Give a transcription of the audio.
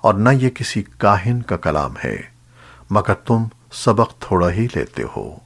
اور نہ یہ کسی کاہن کا کلام ہے، مگر تم سبق تھوڑا ہی لیتے ہو۔